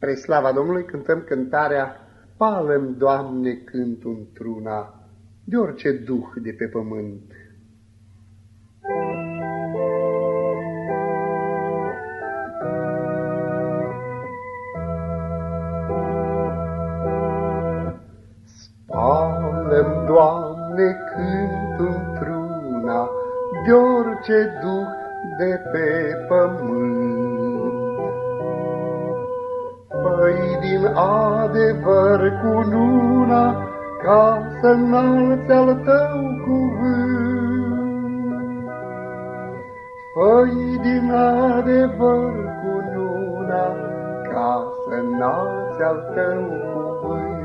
Pre slava Domnului cântăm cântarea Palăm, Doamne, cânt într-una de orice duh de pe pământ. Spalăm, Doamne, cânt într-una de orice duh de pe pământ. Din adevăr cu nuna, ca să înalți al tău cuvânt. Păi din adevăr cu nuna, ca să înalți al tău cuvânt.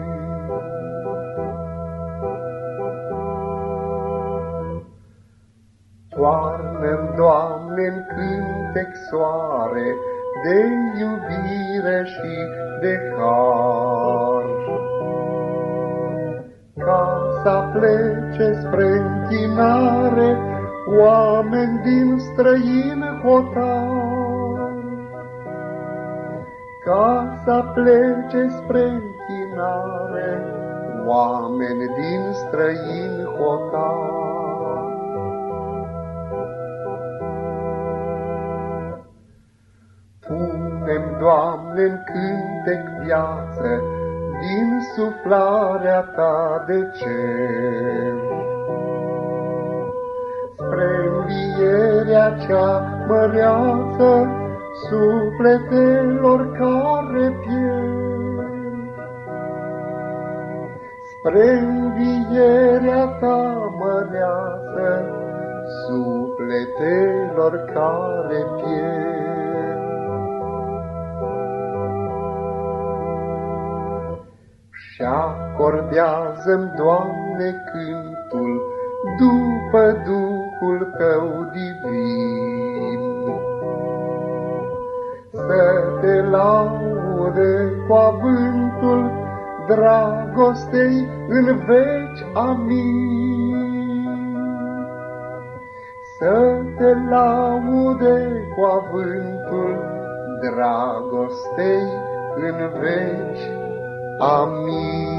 Toarnă-mi, Doamne, în cântec soare, de iubire și de har. Ca să plece spre închinare oameni din străin hotar. Ca să plece spre închinare oameni din străin hotar. În cântec viață, din suflarea Ta de cer. Spre învierea cea măreață, sufletelor care pierd. Spre învierea Ta măreață, sufletelor care pierd. Și acordează-mi, Doamne, cântul după Duhul Tău divin. Să te laude cu avântul dragostei în veci, amin. Să te laude cu avântul dragostei în veci, Amin.